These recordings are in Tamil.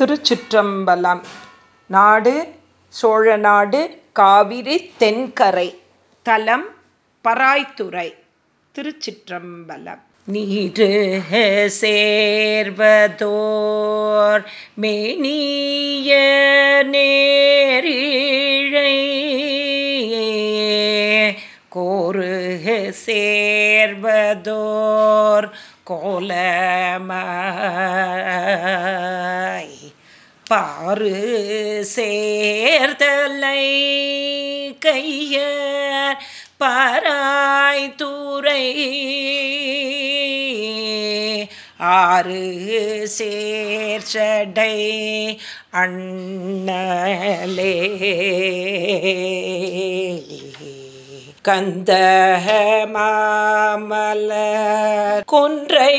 திருச்சிற்றம்பலம். நாடு சோழநாடு காவிரி தென்கரை தலம் பராய்த்துறை திருச்சிற்றம்பலம். நீரு சேர்வதோர் மேனிய நேரிழை கோரு சேர்வதோர் கோலமாய் பாரு சேர்தலை கையர் பாராய் தூரை ஆறு சேர்ச்சடை அண்ணலே. கந்த மாமல கொன்றை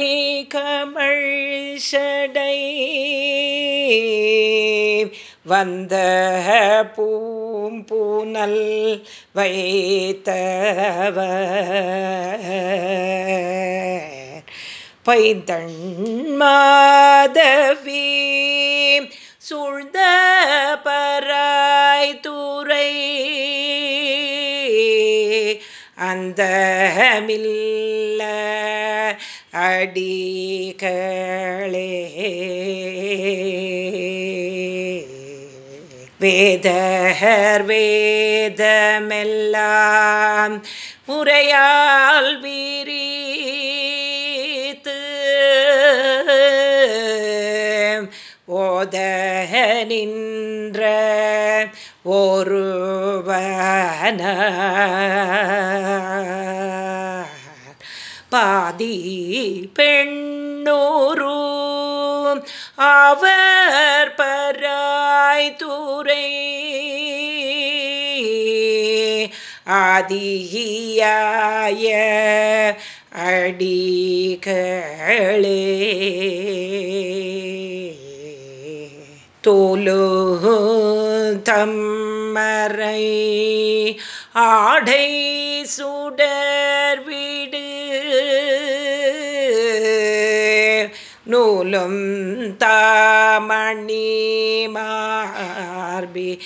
கமழ் சடை வந்த பூம்பூனல் வைத்தவ. பைந்தண் மாதவி சூழ்ந்த அந்தமில்ல அடிகளே. வேதர் வேதமெல்லாம் முறையால் வீரீத்து ஓத நின்ற ஒருவன பாதி பெண்ணோரு அவர் பராய் தூரை ஆதியாய அடிகளே. தோலோ தம்மரை ஆடை சுட நூலும் தாமணி மார்பி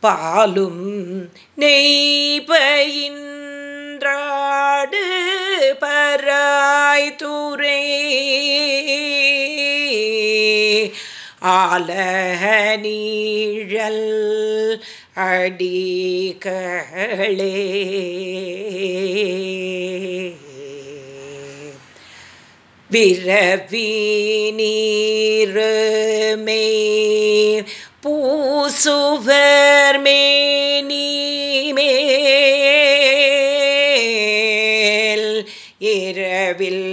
பாலும் நெய்பயின்றாடு பராய் துறை. ஆல அடிகளே. விரவி நீருமே பூசுவர் மேல் இரவில்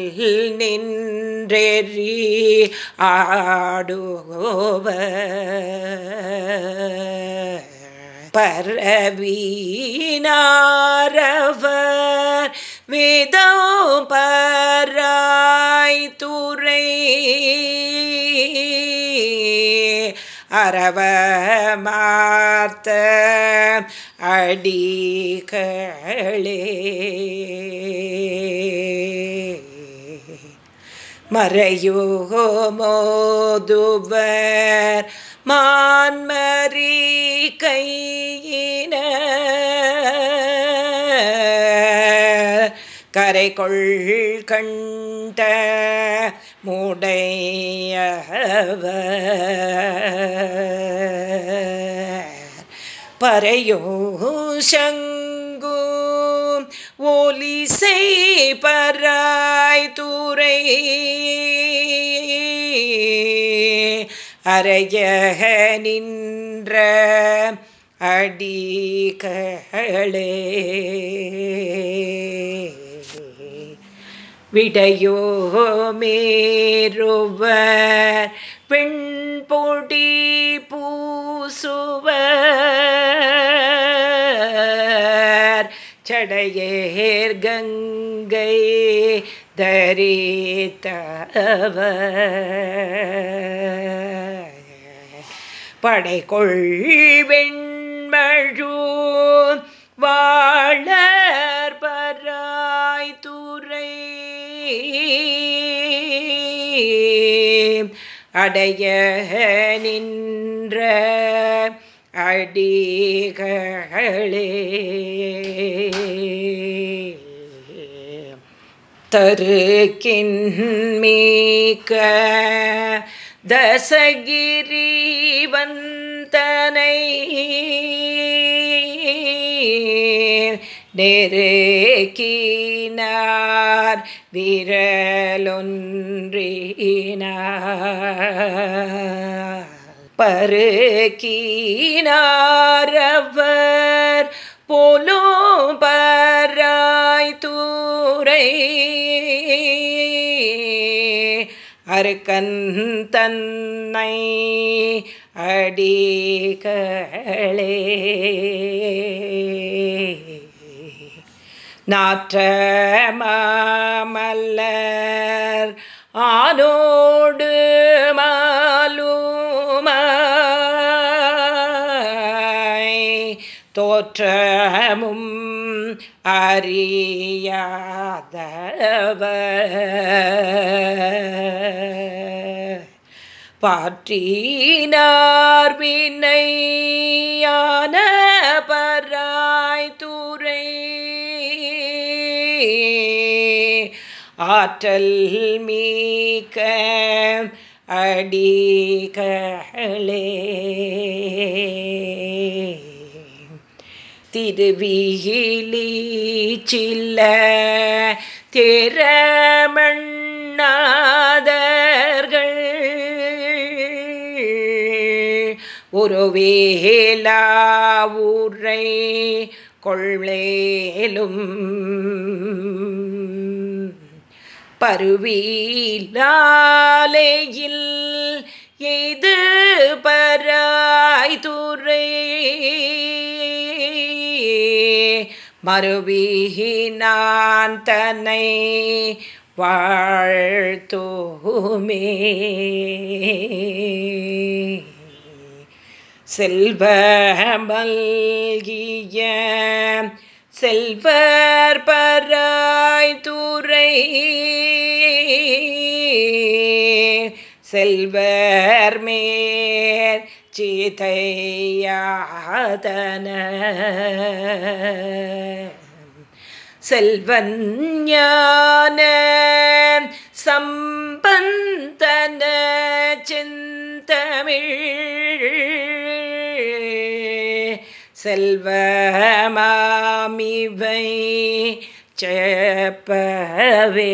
நின்றெறி ஆடுவர் பரவீனாரவர் வேதம் பராய் துறை அரவ மார்த்த அடிகளே. மறையோ மோதுவர் மான்மரி கையின கரைகொள் கண்ட முடையவர். பறையோ சங்கு ஒலிசை பராய் தூரை அரைய நின்ற அடிகளே. விடையோ மேருவர் பெண் பொடி பூசுவர். சடையேர் கங்கை தரித்தவர். படைகொள் வெண்மழு வா அடைய நின்ற அடிகளே. தருக்கின்மீக்க தசகிரி வந்தனை நெருக்கினார். விரலொன்றினார் பருக்கினாரவர் போலோ பராய் தூரை. அருக்கன் தன்னை அடிகளே. நாற்ற மாமல்லர் ஆனோடு மாலுமாய் தோற்றமும் அறியாதவர். பாற்றினார் வினையான ஆற்றல் மீக்க அடிகளே திருவியிலி சில்ல திறமண்ணாதர்கள் உருவேலா ஊரை கொள்ளேலும் பருவீலாலேயில் இது பராய்துரை துறை மறுவீனான் தன்னை வாழ்த்துமே. செல்வமல்கிய செல்வர் பராய்துரை செல்வர் மேற் சீதையாதன. செல்வன் ஞான சம்பந்தன செந்தமிழ். செல்வமாமிவை செப்பவே.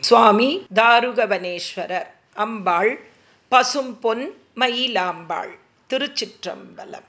சுவாமி தாருகவனேஸ்வரர் அம்பாள் பசும்பொன் மயிலாம்பாள் திருச்சிற்றம்பலம்.